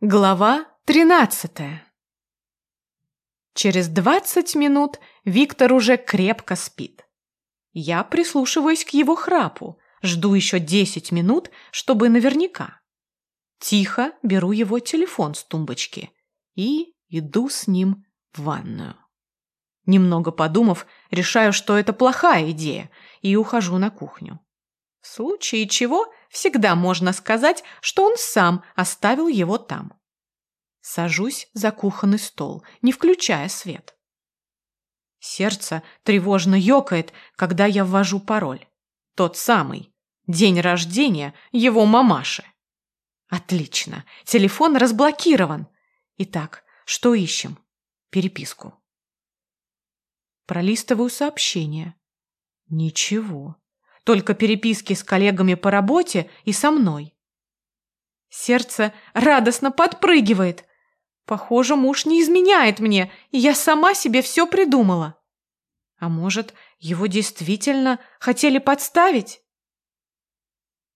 Глава тринадцатая Через двадцать минут Виктор уже крепко спит. Я прислушиваюсь к его храпу, жду еще десять минут, чтобы наверняка. Тихо беру его телефон с тумбочки и иду с ним в ванную. Немного подумав, решаю, что это плохая идея, и ухожу на кухню. В случае чего всегда можно сказать, что он сам оставил его там. Сажусь за кухонный стол, не включая свет. Сердце тревожно ёкает, когда я ввожу пароль. Тот самый. День рождения его мамаши. Отлично. Телефон разблокирован. Итак, что ищем? Переписку. Пролистываю сообщение. Ничего. Только переписки с коллегами по работе и со мной. Сердце радостно подпрыгивает. Похоже, муж не изменяет мне, и я сама себе все придумала. А может, его действительно хотели подставить?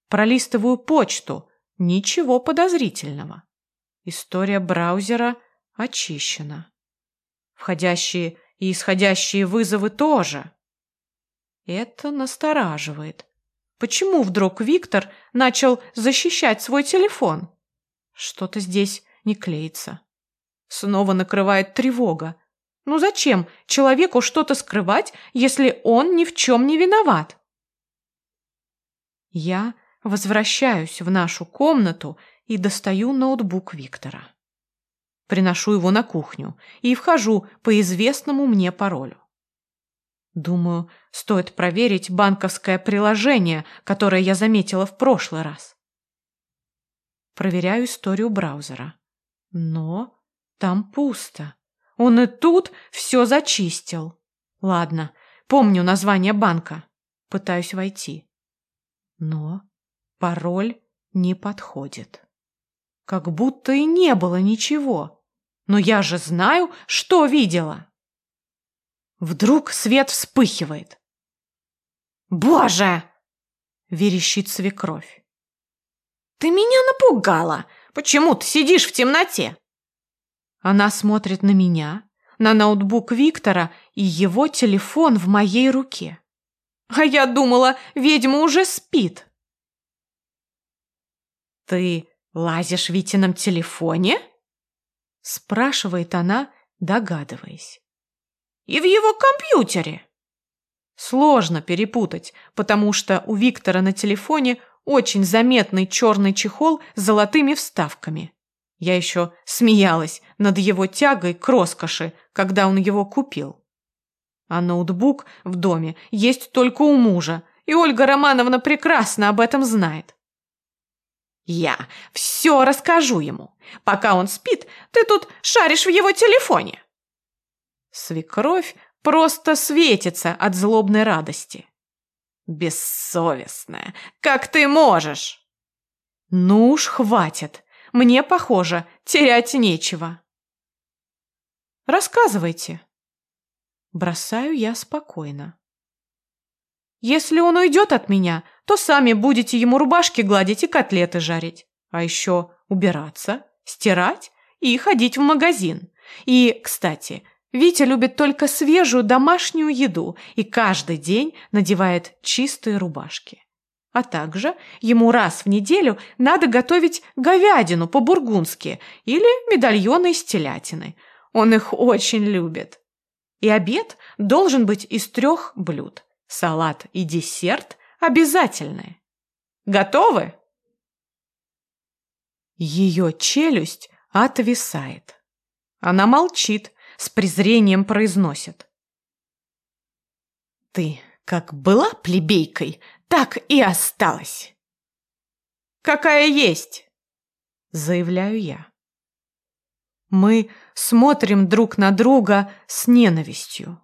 Пролистываю почту. Ничего подозрительного. История браузера очищена. Входящие и исходящие вызовы тоже. Это настораживает. Почему вдруг Виктор начал защищать свой телефон? Что-то здесь не клеится. Снова накрывает тревога. Ну зачем человеку что-то скрывать, если он ни в чем не виноват? Я возвращаюсь в нашу комнату и достаю ноутбук Виктора. Приношу его на кухню и вхожу по известному мне паролю. Думаю, стоит проверить банковское приложение, которое я заметила в прошлый раз. Проверяю историю браузера. Но там пусто. Он и тут все зачистил. Ладно, помню название банка. Пытаюсь войти. Но пароль не подходит. Как будто и не было ничего. Но я же знаю, что видела. Вдруг свет вспыхивает. «Боже!» — верещит свекровь. «Ты меня напугала! Почему ты сидишь в темноте?» Она смотрит на меня, на ноутбук Виктора и его телефон в моей руке. А я думала, ведьма уже спит. «Ты лазишь в Витином телефоне?» Спрашивает она, догадываясь. «И в его компьютере?» Сложно перепутать, потому что у Виктора на телефоне очень заметный черный чехол с золотыми вставками. Я еще смеялась над его тягой к роскоши, когда он его купил. А ноутбук в доме есть только у мужа, и Ольга Романовна прекрасно об этом знает. Я все расскажу ему. Пока он спит, ты тут шаришь в его телефоне. Свекровь просто светится от злобной радости. Бессовестная, как ты можешь? Ну уж хватит. Мне, похоже, терять нечего. Рассказывайте. Бросаю я спокойно. Если он уйдет от меня, то сами будете ему рубашки гладить и котлеты жарить. А еще убираться, стирать и ходить в магазин. И, кстати, Витя любит только свежую домашнюю еду и каждый день надевает чистые рубашки. А также ему раз в неделю надо готовить говядину по-бургундски или медальоны из телятины. Он их очень любит. И обед должен быть из трех блюд. Салат и десерт обязательные. Готовы? Ее челюсть отвисает. Она молчит, с презрением произносит. Ты как была плебейкой, так и осталась. Какая есть, заявляю я. Мы смотрим друг на друга с ненавистью.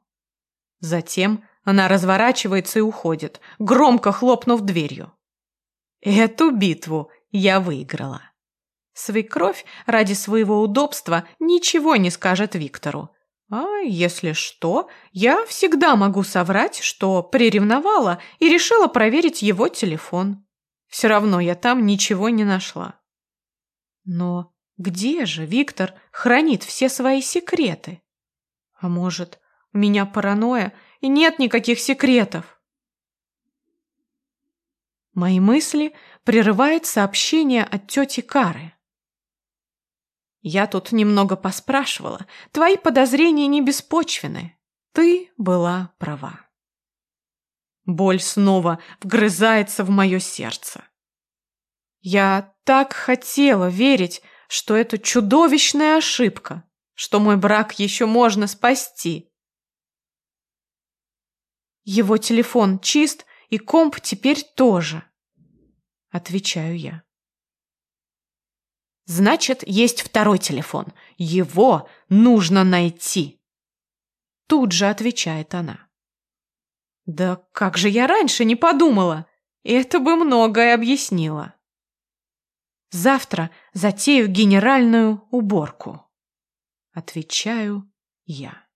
Затем она разворачивается и уходит, громко хлопнув дверью. Эту битву я выиграла. Свекровь ради своего удобства ничего не скажет Виктору, а если что, я всегда могу соврать, что приревновала и решила проверить его телефон. Все равно я там ничего не нашла. Но Где же Виктор хранит все свои секреты? А может, у меня паранойя и нет никаких секретов? Мои мысли прерывает сообщение от тети Кары. Я тут немного поспрашивала. Твои подозрения не беспочвены. Ты была права. Боль снова вгрызается в мое сердце. Я так хотела верить, что это чудовищная ошибка, что мой брак еще можно спасти. Его телефон чист, и комп теперь тоже. Отвечаю я. Значит, есть второй телефон. Его нужно найти. Тут же отвечает она. Да как же я раньше не подумала? Это бы многое объяснило. Завтра затею генеральную уборку. Отвечаю я.